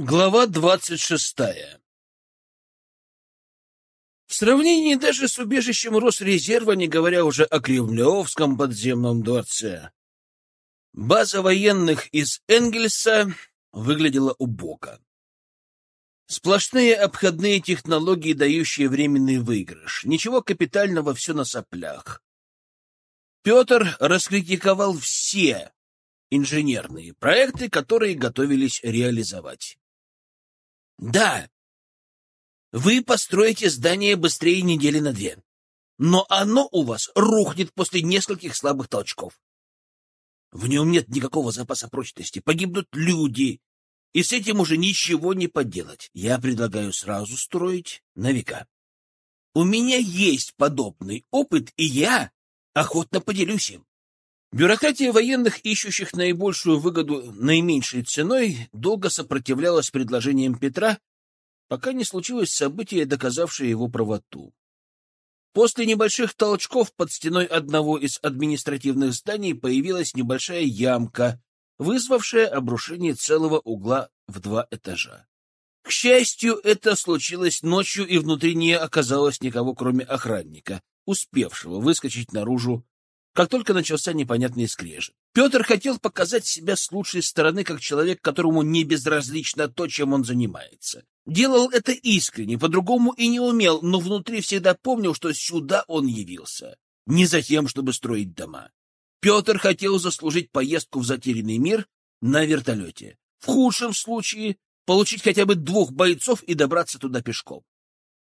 Глава двадцать шестая В сравнении даже с убежищем Росрезерва, не говоря уже о Кремлевском подземном дворце, база военных из Энгельса выглядела убого. Сплошные обходные технологии, дающие временный выигрыш. Ничего капитального, все на соплях. Петр раскритиковал все инженерные проекты, которые готовились реализовать. Да, вы построите здание быстрее недели на две, но оно у вас рухнет после нескольких слабых толчков. В нем нет никакого запаса прочности, погибнут люди, и с этим уже ничего не поделать. Я предлагаю сразу строить на века. У меня есть подобный опыт, и я охотно поделюсь им. Бюрократия военных, ищущих наибольшую выгоду наименьшей ценой, долго сопротивлялась предложениям Петра, пока не случилось событие, доказавшее его правоту. После небольших толчков под стеной одного из административных зданий появилась небольшая ямка, вызвавшая обрушение целого угла в два этажа. К счастью, это случилось ночью, и внутри не оказалось никого, кроме охранника, успевшего выскочить наружу как только начался непонятный скрежет. Петр хотел показать себя с лучшей стороны, как человек, которому не безразлично то, чем он занимается. Делал это искренне, по-другому и не умел, но внутри всегда помнил, что сюда он явился. Не за тем, чтобы строить дома. Петр хотел заслужить поездку в затерянный мир на вертолете. В худшем случае получить хотя бы двух бойцов и добраться туда пешком.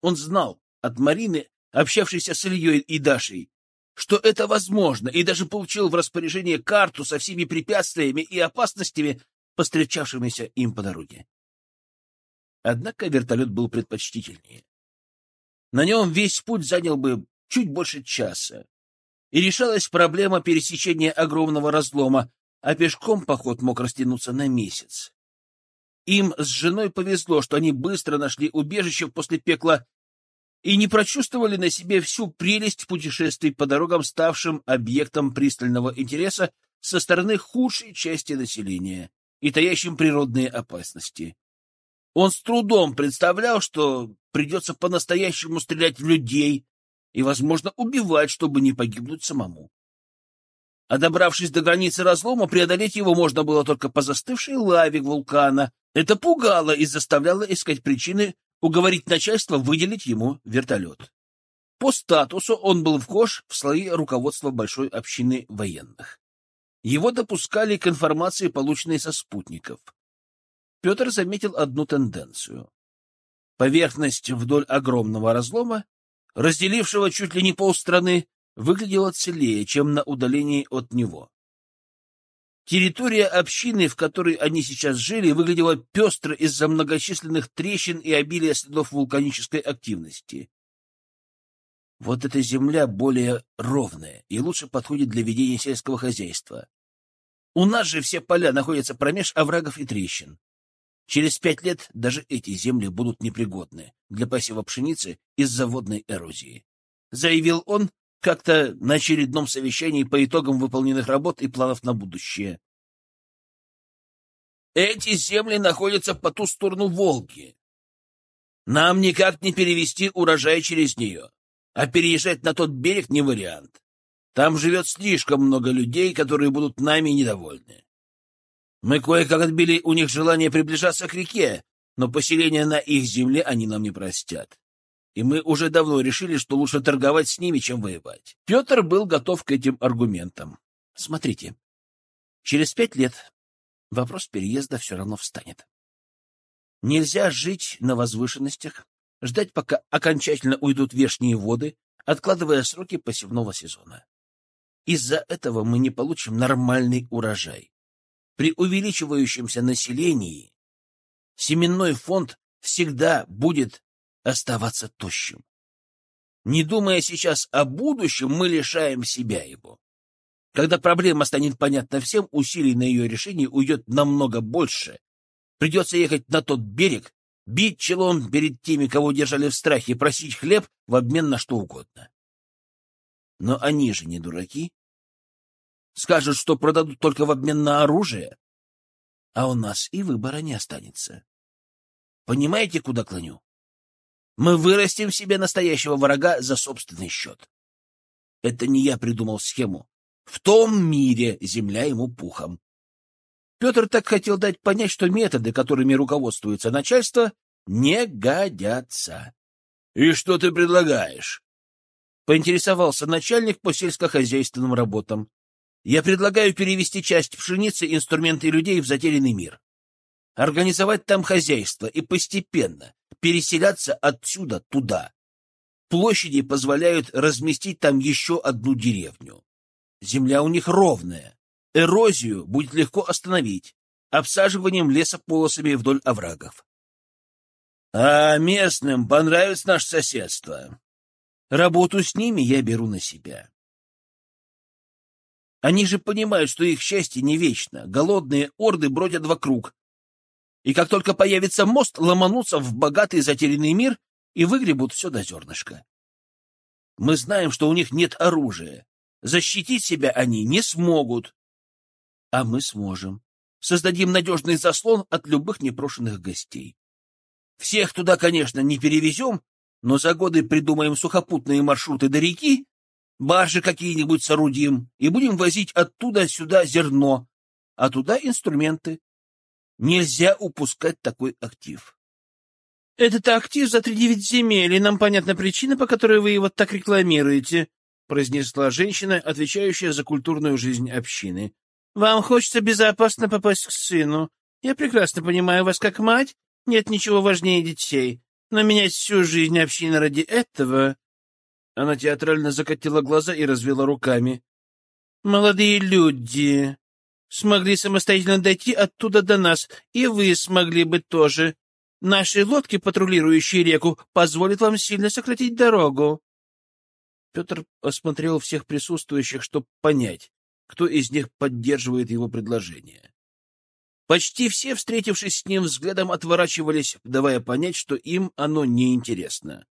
Он знал от Марины, общавшейся с Ильей и Дашей, что это возможно, и даже получил в распоряжение карту со всеми препятствиями и опасностями, постречавшимися им по дороге. Однако вертолет был предпочтительнее. На нем весь путь занял бы чуть больше часа, и решалась проблема пересечения огромного разлома, а пешком поход мог растянуться на месяц. Им с женой повезло, что они быстро нашли убежище после пекла и не прочувствовали на себе всю прелесть путешествий по дорогам, ставшим объектом пристального интереса со стороны худшей части населения и таящим природные опасности. Он с трудом представлял, что придется по-настоящему стрелять в людей и, возможно, убивать, чтобы не погибнуть самому. А добравшись до границы разлома, преодолеть его можно было только по застывшей лаве вулкана. Это пугало и заставляло искать причины уговорить начальство выделить ему вертолет. По статусу он был вхож в слои руководства большой общины военных. Его допускали к информации, полученной со спутников. Петр заметил одну тенденцию. Поверхность вдоль огромного разлома, разделившего чуть ли не полстраны, выглядела целее, чем на удалении от него. Территория общины, в которой они сейчас жили, выглядела пестро из-за многочисленных трещин и обилия следов вулканической активности. Вот эта земля более ровная и лучше подходит для ведения сельского хозяйства. У нас же все поля находятся промеж оврагов и трещин. Через пять лет даже эти земли будут непригодны для посева пшеницы из-за водной эрозии. Заявил он, как-то на очередном совещании по итогам выполненных работ и планов на будущее. Эти земли находятся по ту сторону Волги. Нам никак не перевести урожай через нее, а переезжать на тот берег не вариант. Там живет слишком много людей, которые будут нами недовольны. Мы кое-как отбили у них желание приближаться к реке, но поселение на их земле они нам не простят и мы уже давно решили, что лучше торговать с ними, чем воевать. Петр был готов к этим аргументам. Смотрите, через пять лет вопрос переезда все равно встанет. Нельзя жить на возвышенностях, ждать, пока окончательно уйдут верхние воды, откладывая сроки посевного сезона. Из-за этого мы не получим нормальный урожай. При увеличивающемся населении семенной фонд всегда будет оставаться тощим. Не думая сейчас о будущем, мы лишаем себя его. Когда проблема станет понятна всем, усилий на ее решение уйдет намного больше. Придется ехать на тот берег, бить челом перед теми, кого держали в страхе, просить хлеб в обмен на что угодно. Но они же не дураки. Скажут, что продадут только в обмен на оружие. А у нас и выбора не останется. Понимаете, куда клоню? Мы вырастим себе настоящего врага за собственный счет. Это не я придумал схему. В том мире земля ему пухом. Петр так хотел дать понять, что методы, которыми руководствуется начальство, не годятся. — И что ты предлагаешь? — поинтересовался начальник по сельскохозяйственным работам. — Я предлагаю перевести часть пшеницы, инструменты людей в затерянный мир. Организовать там хозяйство и постепенно переселяться отсюда туда. Площади позволяют разместить там еще одну деревню. Земля у них ровная. Эрозию будет легко остановить обсаживанием леса полосами вдоль оврагов. А местным понравится наше соседство. Работу с ними я беру на себя. Они же понимают, что их счастье не вечно. Голодные орды бродят вокруг. И как только появится мост, ломанутся в богатый затерянный мир и выгребут все до зернышка. Мы знаем, что у них нет оружия. Защитить себя они не смогут. А мы сможем. Создадим надежный заслон от любых непрошенных гостей. Всех туда, конечно, не перевезем, но за годы придумаем сухопутные маршруты до реки, баржи какие-нибудь соорудим и будем возить оттуда сюда зерно, а туда инструменты. Нельзя упускать такой актив. Этот актив за тридевять земель, и нам понятна причина, по которой вы его так рекламируете, произнесла женщина, отвечающая за культурную жизнь общины. Вам хочется безопасно попасть к сыну. Я прекрасно понимаю вас как мать. Нет ничего важнее детей. Но менять всю жизнь общины ради этого... Она театрально закатила глаза и развела руками. Молодые люди смогли самостоятельно дойти оттуда до нас, и вы смогли бы тоже. Наши лодки, патрулирующие реку, позволят вам сильно сократить дорогу. Петр осмотрел всех присутствующих, чтобы понять, кто из них поддерживает его предложение. Почти все, встретившись с ним взглядом, отворачивались, давая понять, что им оно неинтересно.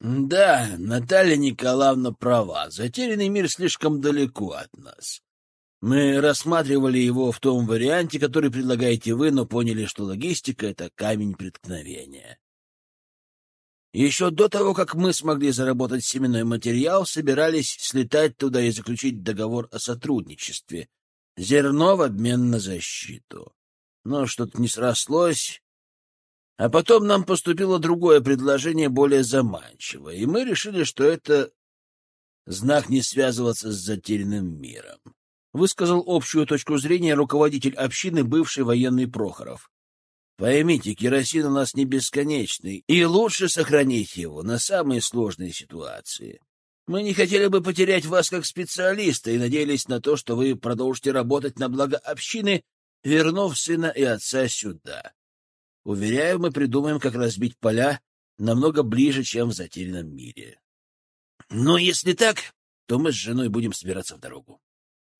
«Да, Наталья Николаевна права. Затерянный мир слишком далеко от нас. Мы рассматривали его в том варианте, который предлагаете вы, но поняли, что логистика — это камень преткновения. Еще до того, как мы смогли заработать семенной материал, собирались слетать туда и заключить договор о сотрудничестве. Зерно в обмен на защиту. Но что-то не срослось. А потом нам поступило другое предложение, более заманчивое, и мы решили, что это знак не связываться с затерянным миром. Высказал общую точку зрения руководитель общины, бывший военный Прохоров. Поймите, керосин у нас не бесконечный, и лучше сохранить его на самые сложные ситуации. Мы не хотели бы потерять вас как специалиста и надеялись на то, что вы продолжите работать на благо общины, вернув сына и отца сюда. Уверяю, мы придумаем, как разбить поля намного ближе, чем в затерянном мире. Но если так, то мы с женой будем собираться в дорогу.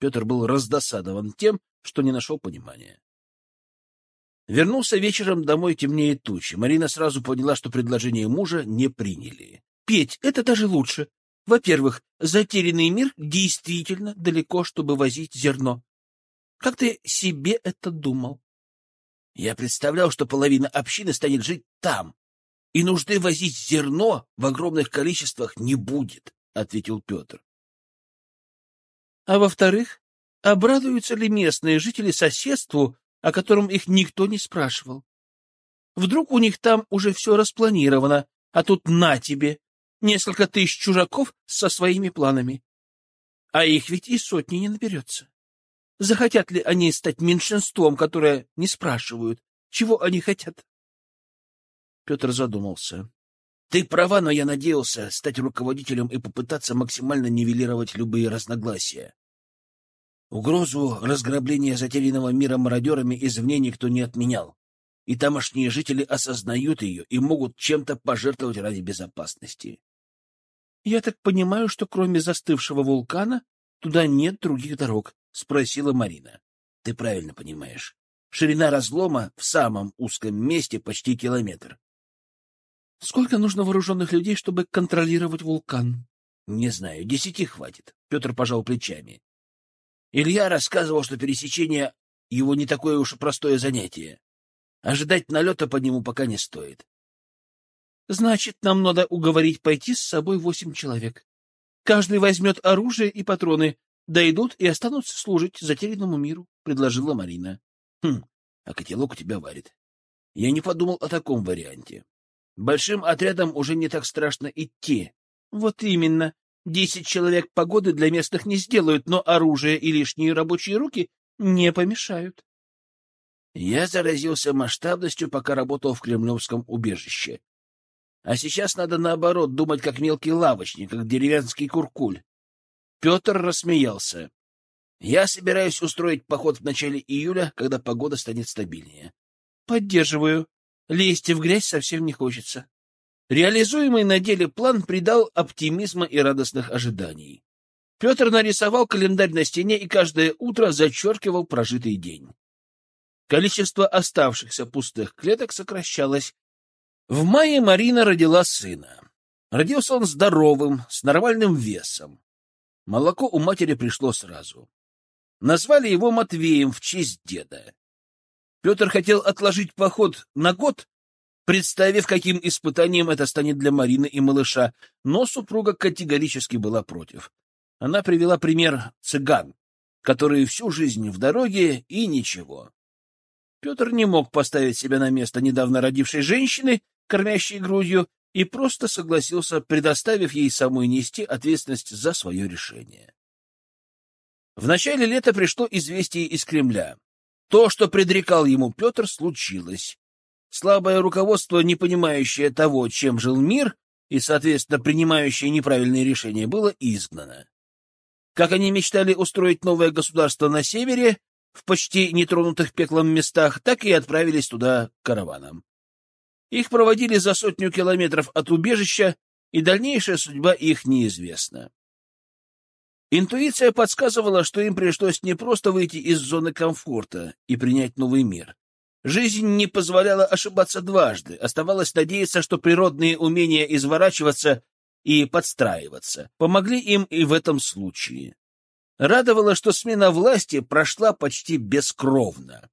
Петр был раздосадован тем, что не нашел понимания. Вернулся вечером домой темнее тучи. Марина сразу поняла, что предложение мужа не приняли. — Петь, это даже лучше. Во-первых, затерянный мир действительно далеко, чтобы возить зерно. Как ты себе это думал? Я представлял, что половина общины станет жить там, и нужды возить зерно в огромных количествах не будет, — ответил Петр. — А во-вторых, обрадуются ли местные жители соседству о котором их никто не спрашивал. Вдруг у них там уже все распланировано, а тут на тебе, несколько тысяч чужаков со своими планами. А их ведь и сотни не наберется. Захотят ли они стать меньшинством, которое не спрашивают, чего они хотят? Петр задумался. Ты права, но я надеялся стать руководителем и попытаться максимально нивелировать любые разногласия. Угрозу разграбления затерянного мира мародерами извне никто не отменял, и тамошние жители осознают ее и могут чем-то пожертвовать ради безопасности. — Я так понимаю, что кроме застывшего вулкана туда нет других дорог? — спросила Марина. — Ты правильно понимаешь. Ширина разлома в самом узком месте почти километр. — Сколько нужно вооруженных людей, чтобы контролировать вулкан? — Не знаю, десяти хватит. Петр пожал плечами. Илья рассказывал, что пересечение его не такое уж простое занятие. Ожидать налета по нему пока не стоит. Значит, нам надо уговорить пойти с собой восемь человек. Каждый возьмет оружие и патроны, дойдут и останутся служить затерянному миру, — предложила Марина. — Хм, а котелок у тебя варит. Я не подумал о таком варианте. Большим отрядом уже не так страшно идти. — Вот именно. Десять человек погоды для местных не сделают, но оружие и лишние рабочие руки не помешают. Я заразился масштабностью, пока работал в кремлевском убежище. А сейчас надо, наоборот, думать как мелкий лавочник, как деревенский куркуль. Петр рассмеялся. Я собираюсь устроить поход в начале июля, когда погода станет стабильнее. Поддерживаю. Лезть в грязь совсем не хочется. Реализуемый на деле план придал оптимизма и радостных ожиданий. Петр нарисовал календарь на стене и каждое утро зачеркивал прожитый день. Количество оставшихся пустых клеток сокращалось, в мае Марина родила сына. Родился он здоровым, с нормальным весом. Молоко у матери пришло сразу. Назвали его Матвеем в честь деда. Петр хотел отложить поход на год, представив, каким испытанием это станет для Марины и малыша, но супруга категорически была против. Она привела пример цыган, которые всю жизнь в дороге и ничего. Петр не мог поставить себя на место недавно родившей женщины кормящей грудью, и просто согласился, предоставив ей самой нести ответственность за свое решение. В начале лета пришло известие из Кремля. То, что предрекал ему Петр, случилось. Слабое руководство, не понимающее того, чем жил мир, и, соответственно, принимающее неправильные решения, было изгнано. Как они мечтали устроить новое государство на севере, в почти нетронутых пеклом местах, так и отправились туда караваном. Их проводили за сотню километров от убежища, и дальнейшая судьба их неизвестна. Интуиция подсказывала, что им пришлось не просто выйти из зоны комфорта и принять новый мир. Жизнь не позволяла ошибаться дважды, оставалось надеяться, что природные умения изворачиваться и подстраиваться помогли им и в этом случае. Радовало, что смена власти прошла почти бескровно.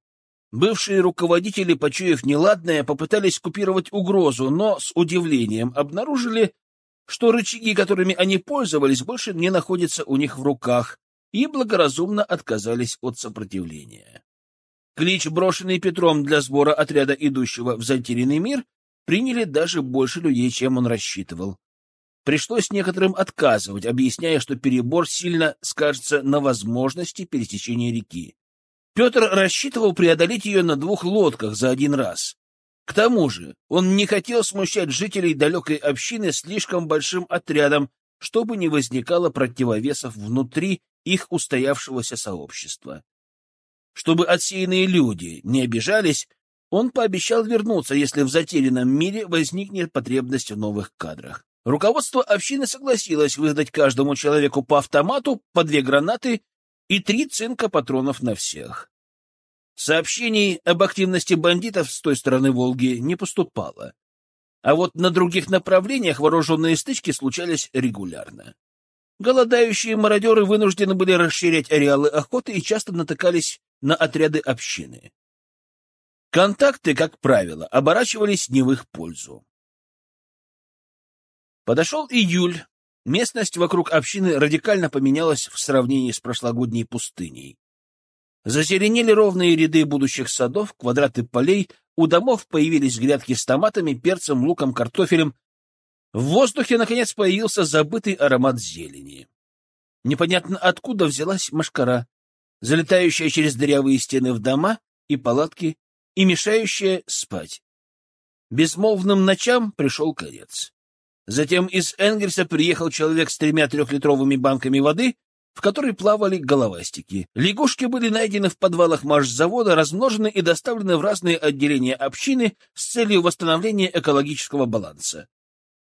Бывшие руководители, почуяв неладное, попытались купировать угрозу, но с удивлением обнаружили, что рычаги, которыми они пользовались, больше не находятся у них в руках, и благоразумно отказались от сопротивления. Клич, брошенный Петром для сбора отряда, идущего в затерянный мир, приняли даже больше людей, чем он рассчитывал. Пришлось некоторым отказывать, объясняя, что перебор сильно скажется на возможности пересечения реки. Петр рассчитывал преодолеть ее на двух лодках за один раз. К тому же он не хотел смущать жителей далекой общины слишком большим отрядом, чтобы не возникало противовесов внутри их устоявшегося сообщества. Чтобы отсеянные люди не обижались, он пообещал вернуться, если в затерянном мире возникнет потребность в новых кадрах. Руководство общины согласилось выдать каждому человеку по автомату, по две гранаты и три цинка патронов на всех. Сообщений об активности бандитов с той стороны Волги не поступало. А вот на других направлениях вооруженные стычки случались регулярно. Голодающие мародеры вынуждены были расширять ареалы охоты и часто натыкались на отряды общины. Контакты, как правило, оборачивались не в их пользу. Подошел июль, Местность вокруг общины радикально поменялась в сравнении с прошлогодней пустыней. Зазеленели ровные ряды будущих садов, квадраты полей, у домов появились грядки с томатами, перцем, луком, картофелем. В воздухе, наконец, появился забытый аромат зелени. Непонятно откуда взялась машкара, залетающая через дырявые стены в дома и палатки и мешающая спать. Безмолвным ночам пришел конец. Затем из Энгельса приехал человек с тремя трехлитровыми банками воды, в которой плавали головастики. Лягушки были найдены в подвалах машзавода, размножены и доставлены в разные отделения общины с целью восстановления экологического баланса.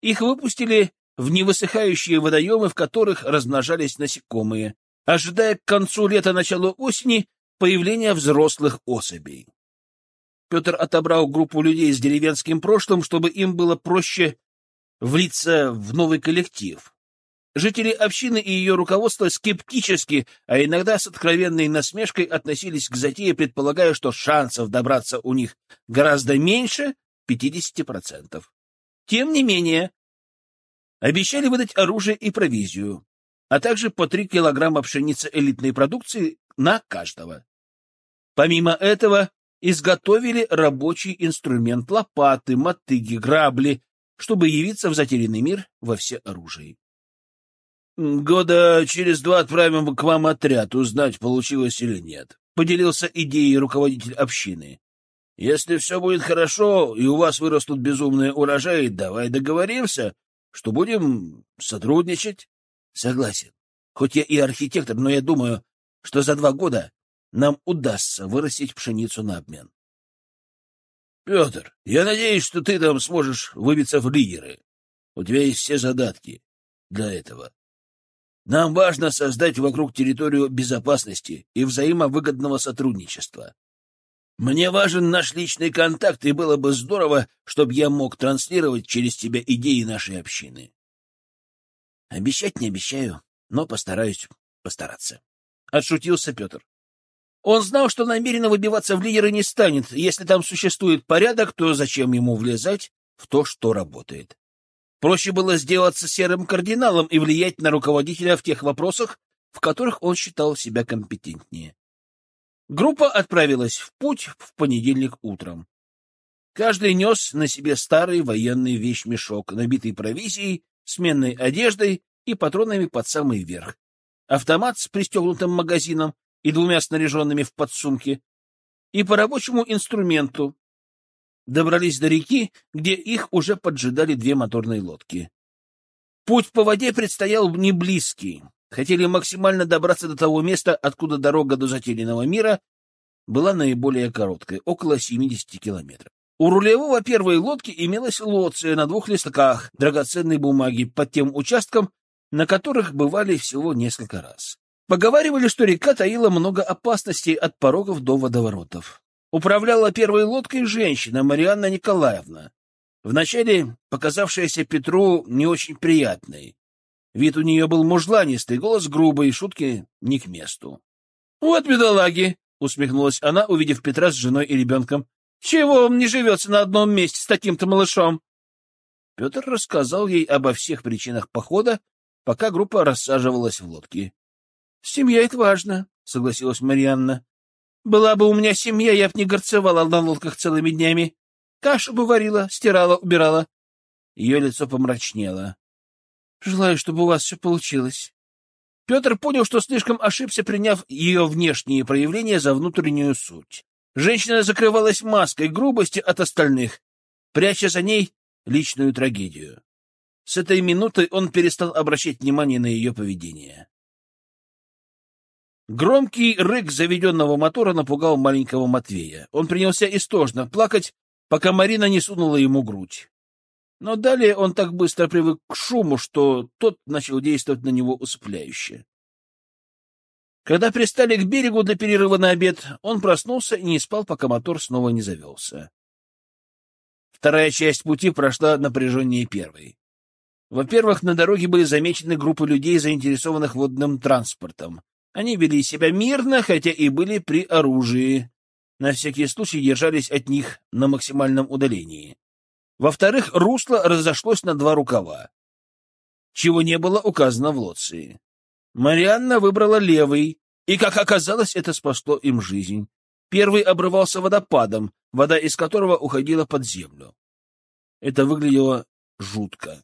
Их выпустили в невысыхающие водоемы, в которых размножались насекомые, ожидая к концу лета-началу осени появления взрослых особей. Петр отобрал группу людей с деревенским прошлым, чтобы им было проще влиться в новый коллектив. Жители общины и ее руководство скептически, а иногда с откровенной насмешкой относились к затее, предполагая, что шансов добраться у них гораздо меньше 50%. Тем не менее, обещали выдать оружие и провизию, а также по 3 килограмма пшеницы элитной продукции на каждого. Помимо этого, изготовили рабочий инструмент лопаты, мотыги, грабли, чтобы явиться в затерянный мир во всеоружии. «Года через два отправим к вам отряд, узнать, получилось или нет», — поделился идеей руководитель общины. «Если все будет хорошо и у вас вырастут безумные урожаи, давай договоримся, что будем сотрудничать». «Согласен. Хоть я и архитектор, но я думаю, что за два года нам удастся вырастить пшеницу на обмен». «Петр, я надеюсь, что ты там сможешь выбиться в лидеры. У тебя есть все задатки для этого. Нам важно создать вокруг территорию безопасности и взаимовыгодного сотрудничества. Мне важен наш личный контакт, и было бы здорово, чтобы я мог транслировать через тебя идеи нашей общины. Обещать не обещаю, но постараюсь постараться. Отшутился Петр. Он знал, что намеренно выбиваться в лидеры не станет. Если там существует порядок, то зачем ему влезать в то, что работает? Проще было сделаться серым кардиналом и влиять на руководителя в тех вопросах, в которых он считал себя компетентнее. Группа отправилась в путь в понедельник утром. Каждый нес на себе старый военный вещмешок, набитый провизией, сменной одеждой и патронами под самый верх, автомат с пристегнутым магазином и двумя снаряженными в подсумке, и по рабочему инструменту, добрались до реки, где их уже поджидали две моторные лодки. Путь по воде предстоял не близкий. Хотели максимально добраться до того места, откуда дорога до затерянного мира была наиболее короткой, около 70 километров. У рулевого первой лодки имелась лоция на двух листках драгоценной бумаги под тем участком, на которых бывали всего несколько раз. Поговаривали, что река таила много опасностей от порогов до водоворотов. Управляла первой лодкой женщина Марианна Николаевна, вначале показавшаяся Петру не очень приятной. Вид у нее был мужланистый, голос грубый, шутки не к месту. — Вот бедолаги! — усмехнулась она, увидев Петра с женой и ребенком. — Чего он не живется на одном месте с таким-то малышом? Петр рассказал ей обо всех причинах похода, пока группа рассаживалась в лодке. — Семья — это важно, — согласилась Марианна. Была бы у меня семья, я б не горцевала на лодках целыми днями. Кашу бы варила, стирала, убирала. Ее лицо помрачнело. Желаю, чтобы у вас все получилось. Петр понял, что слишком ошибся, приняв ее внешние проявления за внутреннюю суть. Женщина закрывалась маской грубости от остальных, пряча за ней личную трагедию. С этой минуты он перестал обращать внимание на ее поведение. Громкий рык заведенного мотора напугал маленького Матвея. Он принялся истошно плакать, пока Марина не сунула ему грудь. Но далее он так быстро привык к шуму, что тот начал действовать на него усыпляюще. Когда пристали к берегу для перерыва на обед, он проснулся и не спал, пока мотор снова не завелся. Вторая часть пути прошла напряженнее первой. Во-первых, на дороге были замечены группы людей, заинтересованных водным транспортом. Они вели себя мирно, хотя и были при оружии. На всякий случай держались от них на максимальном удалении. Во-вторых, русло разошлось на два рукава, чего не было указано в лоции. Марианна выбрала левый, и, как оказалось, это спасло им жизнь. Первый обрывался водопадом, вода из которого уходила под землю. Это выглядело жутко.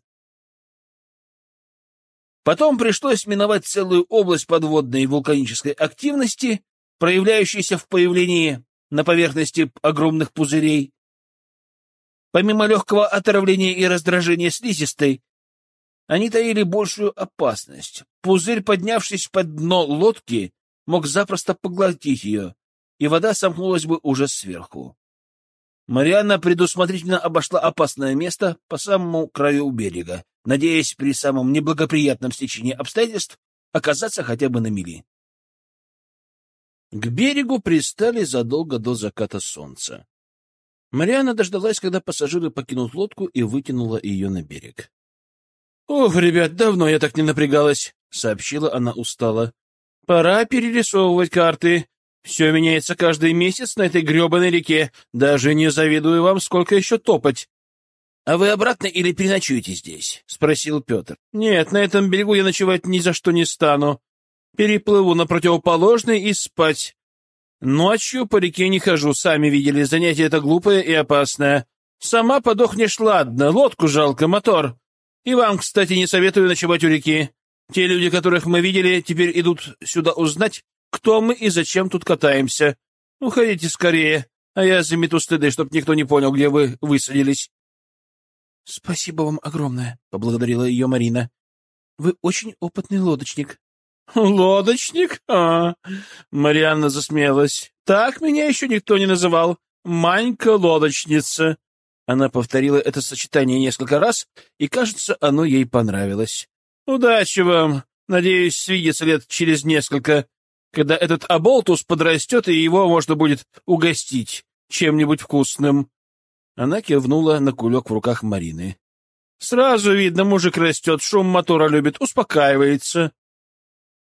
Потом пришлось миновать целую область подводной вулканической активности, проявляющейся в появлении на поверхности огромных пузырей. Помимо легкого отравления и раздражения слизистой, они таили большую опасность. Пузырь, поднявшись под дно лодки, мог запросто поглотить ее, и вода сомкнулась бы уже сверху. Марианна предусмотрительно обошла опасное место по самому краю берега, надеясь при самом неблагоприятном стечении обстоятельств оказаться хотя бы на мели. К берегу пристали задолго до заката солнца. Мариана дождалась, когда пассажиры покинут лодку, и вытянула ее на берег. Ох, ребят, давно я так не напрягалась, сообщила она устало. Пора перерисовывать карты. Все меняется каждый месяц на этой гребаной реке. Даже не завидую вам, сколько еще топать. — А вы обратно или переночуете здесь? — спросил Петр. — Нет, на этом берегу я ночевать ни за что не стану. Переплыву на противоположный и спать. Ночью по реке не хожу, сами видели, занятие это глупое и опасное. Сама подохнешь, ладно, лодку жалко, мотор. И вам, кстати, не советую ночевать у реки. Те люди, которых мы видели, теперь идут сюда узнать, кто мы и зачем тут катаемся. Уходите скорее, а я замету стыды, чтоб никто не понял, где вы высадились. — Спасибо вам огромное, — поблагодарила ее Марина. — Вы очень опытный лодочник. — Лодочник? А, Марианна засмеялась. — Так меня еще никто не называл. Манька-лодочница. Она повторила это сочетание несколько раз, и, кажется, оно ей понравилось. «Удачи вам! Надеюсь, свидеться лет через несколько, когда этот оболтус подрастет, и его можно будет угостить чем-нибудь вкусным». Она кивнула на кулек в руках Марины. «Сразу видно, мужик растет, шум мотора любит, успокаивается».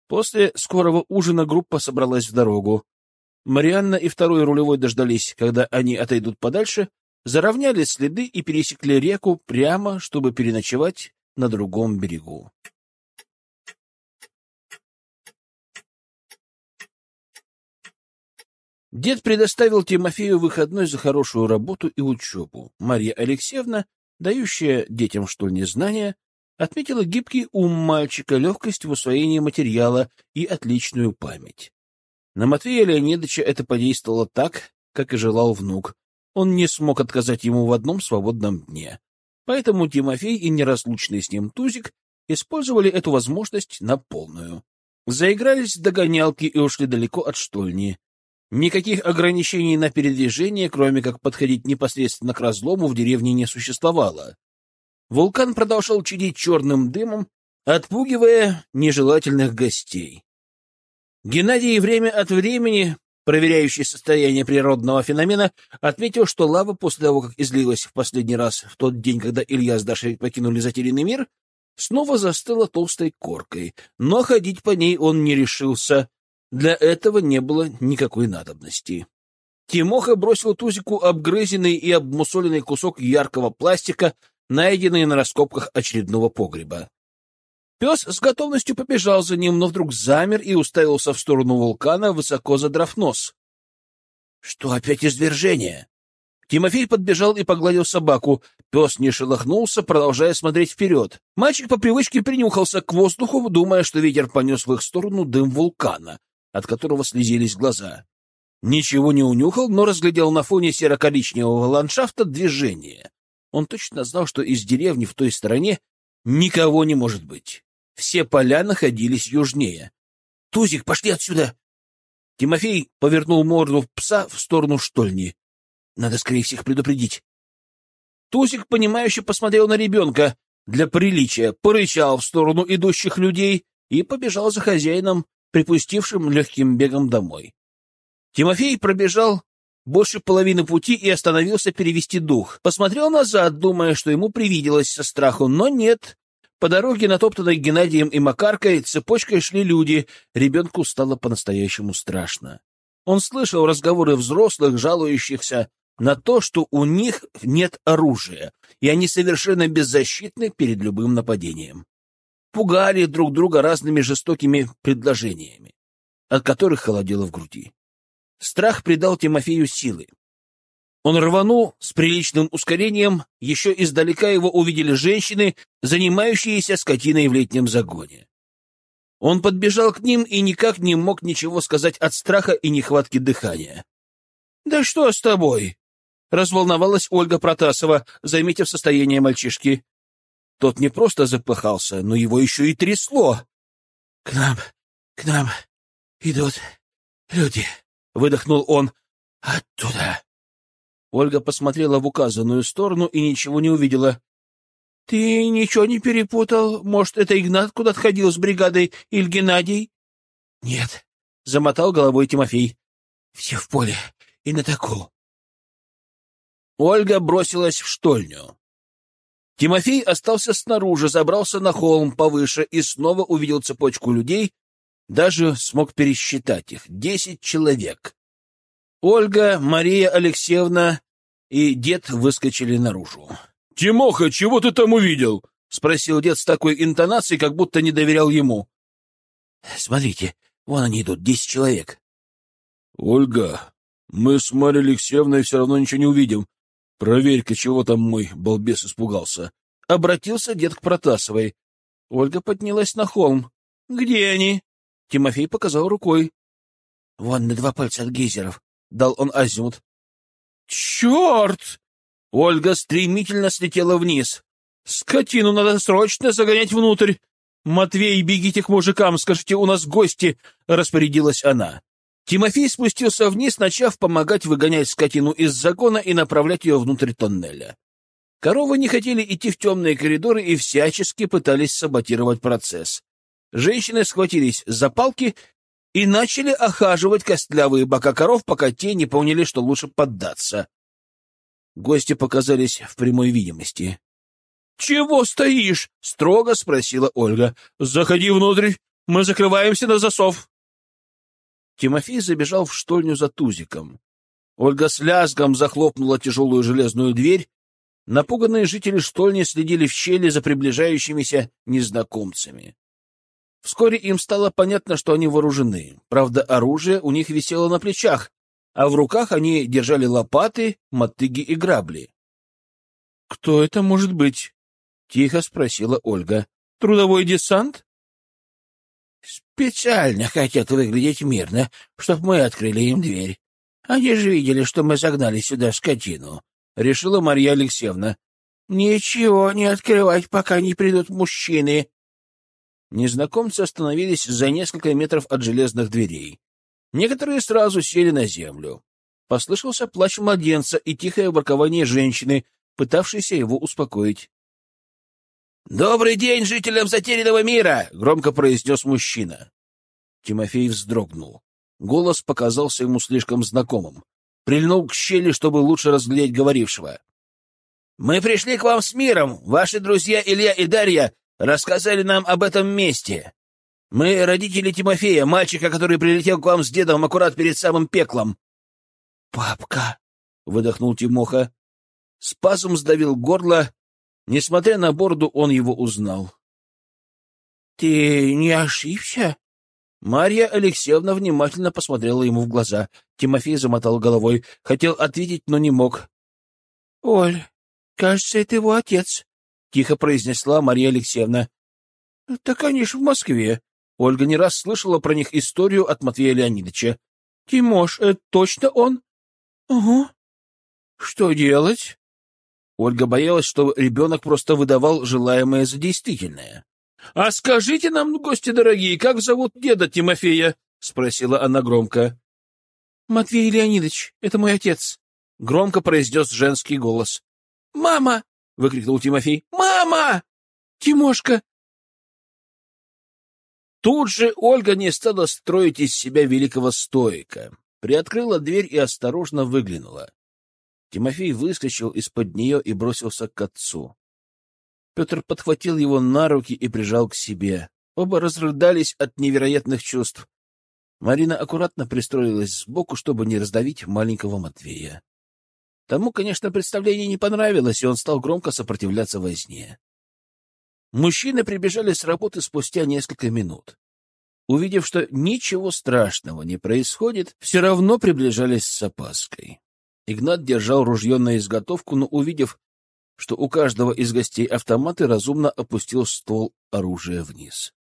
После скорого ужина группа собралась в дорогу. Марианна и второй рулевой дождались, когда они отойдут подальше, заровняли следы и пересекли реку прямо, чтобы переночевать на другом берегу. Дед предоставил Тимофею выходной за хорошую работу и учебу. Марья Алексеевна, дающая детям штольни знания, отметила гибкий ум мальчика, легкость в усвоении материала и отличную память. На Матвея Леонидовича это подействовало так, как и желал внук. Он не смог отказать ему в одном свободном дне. Поэтому Тимофей и неразлучный с ним Тузик использовали эту возможность на полную. Заигрались догонялки и ушли далеко от штольни. Никаких ограничений на передвижение, кроме как подходить непосредственно к разлому, в деревне не существовало. Вулкан продолжал чадить черным дымом, отпугивая нежелательных гостей. Геннадий время от времени проверяющий состояние природного феномена, отметил, что лава после того, как излилась в последний раз в тот день, когда Илья с Дашей покинули затерянный мир, снова застыла толстой коркой, но ходить по ней он не решился. Для этого не было никакой надобности. Тимоха бросил Тузику обгрызенный и обмусоленный кусок яркого пластика, найденный на раскопках очередного погреба. Пес с готовностью побежал за ним, но вдруг замер и уставился в сторону вулкана, высоко задрав нос. — Что опять извержение? Тимофей подбежал и погладил собаку. Пес не шелохнулся, продолжая смотреть вперед. Мальчик по привычке принюхался к воздуху, думая, что ветер понес в их сторону дым вулкана, от которого слезились глаза. Ничего не унюхал, но разглядел на фоне серо-коричневого ландшафта движение. Он точно знал, что из деревни в той стороне никого не может быть. Все поля находились южнее. — Тузик, пошли отсюда! Тимофей повернул морду пса в сторону штольни. Надо скорее всех предупредить. Тузик, понимающе посмотрел на ребенка, для приличия порычал в сторону идущих людей и побежал за хозяином, припустившим легким бегом домой. Тимофей пробежал больше половины пути и остановился перевести дух. Посмотрел назад, думая, что ему привиделось со страху, но нет. По дороге, натоптанной Геннадием и Макаркой, цепочкой шли люди. Ребенку стало по-настоящему страшно. Он слышал разговоры взрослых, жалующихся на то, что у них нет оружия, и они совершенно беззащитны перед любым нападением. Пугали друг друга разными жестокими предложениями, от которых холодело в груди. Страх придал Тимофею силы. Он рванул с приличным ускорением, еще издалека его увидели женщины, занимающиеся скотиной в летнем загоне. Он подбежал к ним и никак не мог ничего сказать от страха и нехватки дыхания. — Да что с тобой? — разволновалась Ольга Протасова, заметив состояние мальчишки. Тот не просто запыхался, но его еще и трясло. — К нам, к нам идут люди, — выдохнул он. — Оттуда. Ольга посмотрела в указанную сторону и ничего не увидела. — Ты ничего не перепутал? Может, это Игнат куда-то ходил с бригадой или Геннадий? — Нет, — замотал головой Тимофей. — Все в поле и на таку. Ольга бросилась в штольню. Тимофей остался снаружи, забрался на холм повыше и снова увидел цепочку людей, даже смог пересчитать их — десять человек. Ольга, Мария Алексеевна и дед выскочили наружу. — Тимоха, чего ты там увидел? — спросил дед с такой интонацией, как будто не доверял ему. — Смотрите, вон они идут, десять человек. — Ольга, мы с Марьей Алексеевной все равно ничего не увидим. Проверь-ка, чего там мой балбес испугался. Обратился дед к Протасовой. Ольга поднялась на холм. — Где они? Тимофей показал рукой. — Вон на два пальца от гейзеров, — дал он азимут. — Черт! Ольга стремительно слетела вниз. «Скотину надо срочно загонять внутрь!» «Матвей, бегите к мужикам, скажите, у нас гости!» — распорядилась она. Тимофей спустился вниз, начав помогать выгонять скотину из загона и направлять ее внутрь тоннеля. Коровы не хотели идти в темные коридоры и всячески пытались саботировать процесс. Женщины схватились за палки и начали охаживать костлявые бока коров, пока те не поняли, что лучше поддаться. Гости показались в прямой видимости. — Чего стоишь? — строго спросила Ольга. — Заходи внутрь, мы закрываемся на засов. Тимофей забежал в штольню за тузиком. Ольга с лязгом захлопнула тяжелую железную дверь. Напуганные жители штольни следили в щели за приближающимися незнакомцами. Вскоре им стало понятно, что они вооружены. Правда, оружие у них висело на плечах, а в руках они держали лопаты, мотыги и грабли. — Кто это может быть? — тихо спросила Ольга. — Трудовой десант? — Специально хотят выглядеть мирно, чтоб мы открыли им дверь. Они же видели, что мы загнали сюда скотину, — решила Марья Алексеевна. — Ничего не открывать, пока не придут мужчины. Незнакомцы остановились за несколько метров от железных дверей. Некоторые сразу сели на землю. Послышался плач младенца и тихое воркование женщины, пытавшейся его успокоить. «Добрый день жителям затерянного мира!» — громко произнес мужчина. Тимофей вздрогнул. Голос показался ему слишком знакомым. Прильнул к щели, чтобы лучше разглядеть говорившего. «Мы пришли к вам с миром. Ваши друзья Илья и Дарья рассказали нам об этом месте. Мы родители Тимофея, мальчика, который прилетел к вам с дедом аккурат перед самым пеклом. «Папка!» — выдохнул Тимоха. Спазм сдавил горло. Несмотря на бороду, он его узнал. «Ты не ошибся?» Марья Алексеевна внимательно посмотрела ему в глаза. Тимофей замотал головой. Хотел ответить, но не мог. «Оль, кажется, это его отец», — тихо произнесла Марья Алексеевна. «Так они ж в Москве. Ольга не раз слышала про них историю от Матвея Леонидовича. — Тимош, это точно он? — Угу. — Что делать? Ольга боялась, что ребенок просто выдавал желаемое за действительное. — А скажите нам, гости дорогие, как зовут деда Тимофея? — спросила она громко. — Матвей Леонидович, это мой отец, — громко произнес женский голос. «Мама — выкрикнул Тимофей. «Мама! Тимошка, Тут же Ольга не стала строить из себя великого стоика. Приоткрыла дверь и осторожно выглянула. Тимофей выскочил из-под нее и бросился к отцу. Петр подхватил его на руки и прижал к себе. Оба разрыдались от невероятных чувств. Марина аккуратно пристроилась сбоку, чтобы не раздавить маленького Матвея. Тому, конечно, представление не понравилось, и он стал громко сопротивляться возне. Мужчины прибежали с работы спустя несколько минут. Увидев, что ничего страшного не происходит, все равно приближались с опаской. Игнат держал ружье на изготовку, но, увидев, что у каждого из гостей автоматы, разумно опустил ствол оружия вниз.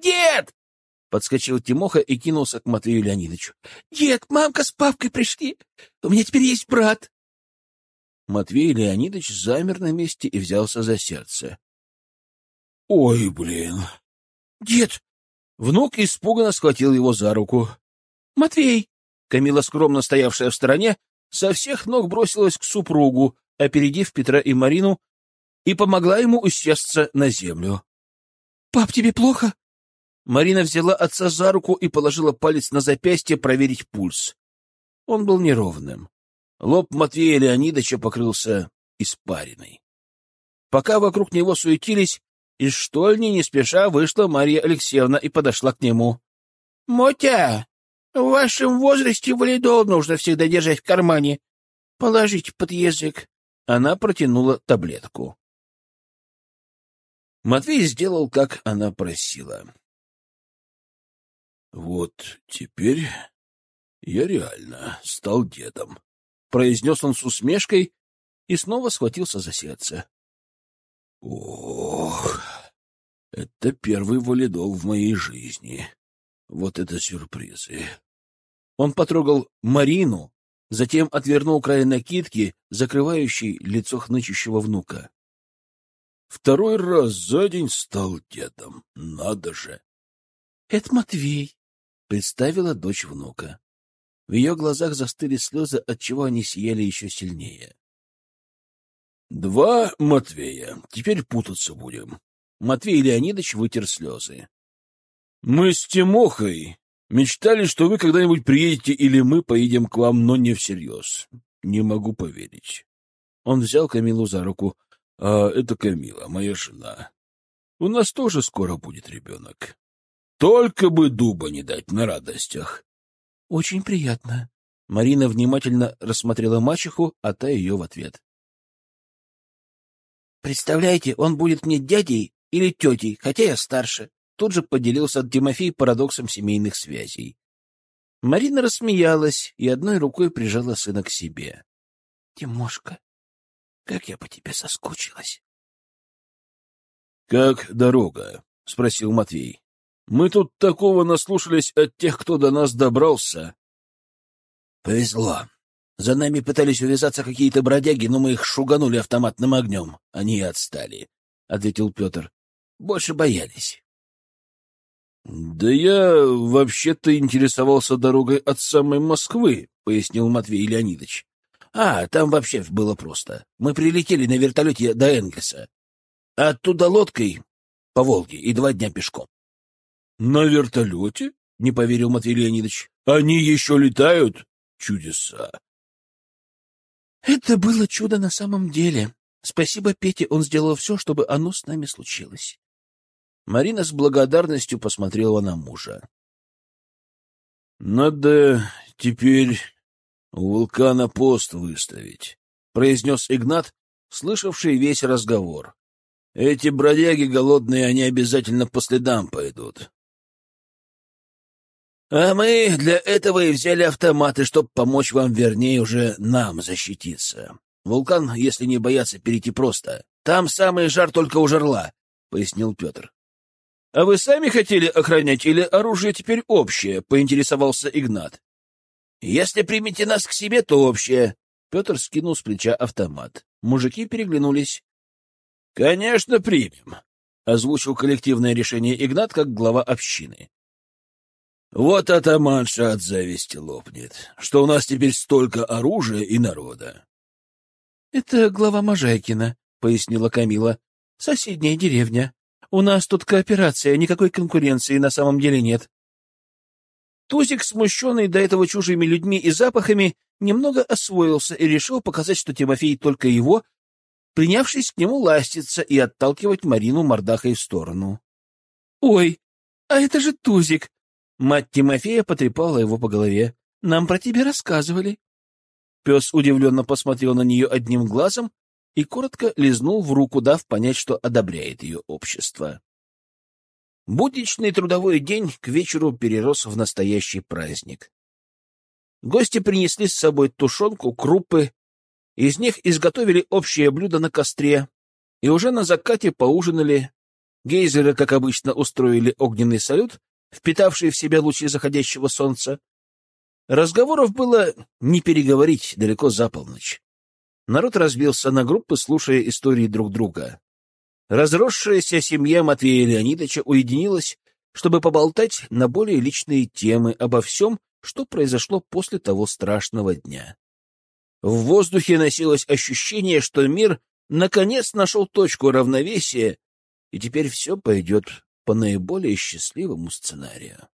«Дед!» — подскочил Тимоха и кинулся к Матвею Леонидовичу. «Дед, мамка с папкой пришли! У меня теперь есть брат!» Матвей Леонидович замер на месте и взялся за сердце. Ой, блин. Дед! Внук испуганно схватил его за руку. Матвей! Камила, скромно стоявшая в стороне, со всех ног бросилась к супругу, опередив Петра и Марину, и помогла ему усесться на землю. — Пап, тебе плохо? Марина взяла отца за руку и положила палец на запястье проверить пульс. Он был неровным. Лоб Матвея Леонидовича покрылся испариной. Пока вокруг него суетились, из штольни не спеша вышла Марья Алексеевна и подошла к нему. — Мотя, в вашем возрасте валидол нужно всегда держать в кармане. Положите под язык. Она протянула таблетку. Матвей сделал, как она просила. — Вот теперь я реально стал дедом, — произнес он с усмешкой и снова схватился за сердце. — Ох, это первый валидол в моей жизни. Вот это сюрпризы. Он потрогал Марину, затем отвернул край накидки, закрывающей лицо хнычущего внука. Второй раз за день стал дедом. Надо же! — Это Матвей, — представила дочь внука. В ее глазах застыли слезы, отчего они сияли еще сильнее. «Два Матвея. Теперь путаться будем». Матвей Леонидович вытер слезы. «Мы с Тимохой мечтали, что вы когда-нибудь приедете или мы поедем к вам, но не всерьез. Не могу поверить». Он взял Камилу за руку. «А это Камила, моя жена. У нас тоже скоро будет ребенок. Только бы дуба не дать на радостях». Очень приятно. Марина внимательно рассмотрела мачеху, а та ее в ответ. Представляете, он будет мне дядей или тетей, хотя я старше. Тут же поделился Тимофей парадоксом семейных связей. Марина рассмеялась и одной рукой прижала сына к себе. — Тимошка, как я по тебе соскучилась. — Как дорога? — спросил Матвей. Мы тут такого наслушались от тех, кто до нас добрался. — Повезло. За нами пытались увязаться какие-то бродяги, но мы их шуганули автоматным огнем. Они и отстали, — ответил Петр. — Больше боялись. — Да я вообще-то интересовался дорогой от самой Москвы, — пояснил Матвей Леонидович. — А, там вообще было просто. Мы прилетели на вертолете до Энгельса. Оттуда лодкой по Волге и два дня пешком. На вертолете? — не поверил Матвей Леонидович. — Они еще летают? Чудеса! Это было чудо на самом деле. Спасибо Пете, он сделал все, чтобы оно с нами случилось. Марина с благодарностью посмотрела на мужа. — Надо теперь у вулкана пост выставить, — произнес Игнат, слышавший весь разговор. — Эти бродяги голодные, они обязательно по следам пойдут. А мы для этого и взяли автоматы, чтобы помочь вам, вернее, уже нам защититься. Вулкан, если не бояться, перейти просто. Там самый жар только у жерла, — пояснил Петр. — А вы сами хотели охранять или оружие теперь общее? — поинтересовался Игнат. — Если примете нас к себе, то общее. Петр скинул с плеча автомат. Мужики переглянулись. — Конечно, примем, — озвучил коллективное решение Игнат как глава общины. Вот атаманша от зависти лопнет, что у нас теперь столько оружия и народа. — Это глава Можайкина, — пояснила Камила. — Соседняя деревня. У нас тут кооперация, никакой конкуренции на самом деле нет. Тузик, смущенный до этого чужими людьми и запахами, немного освоился и решил показать, что Тимофей только его, принявшись к нему ластиться и отталкивать Марину мордахой в сторону. — Ой, а это же Тузик! Мать Тимофея потрепала его по голове. «Нам про тебя рассказывали». Пес удивленно посмотрел на нее одним глазом и коротко лизнул в руку, дав понять, что одобряет ее общество. Будничный трудовой день к вечеру перерос в настоящий праздник. Гости принесли с собой тушенку, крупы, из них изготовили общее блюдо на костре, и уже на закате поужинали. Гейзеры, как обычно, устроили огненный салют, впитавшие в себя лучи заходящего солнца. Разговоров было не переговорить далеко за полночь. Народ разбился на группы, слушая истории друг друга. Разросшаяся семья Матвея Леонидовича уединилась, чтобы поболтать на более личные темы обо всем, что произошло после того страшного дня. В воздухе носилось ощущение, что мир наконец нашел точку равновесия, и теперь все пойдет по наиболее счастливому сценарию.